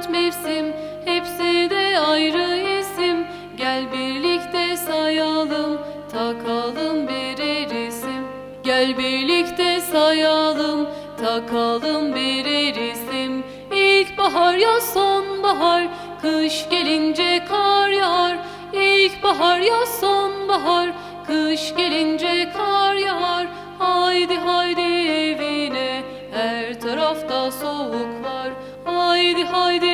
dört mevsim hepsi de ayrı isim. Gel birlikte sayalım takalım birer isim. Gel birlikte sayalım takalım birer isim. İlkbahar ya sonbahar kış gelince kar yağar. İlkbahar ya sonbahar kış gelince kar yağar. Haydi haydi evine her tarafta soğuk var. Haydi haydi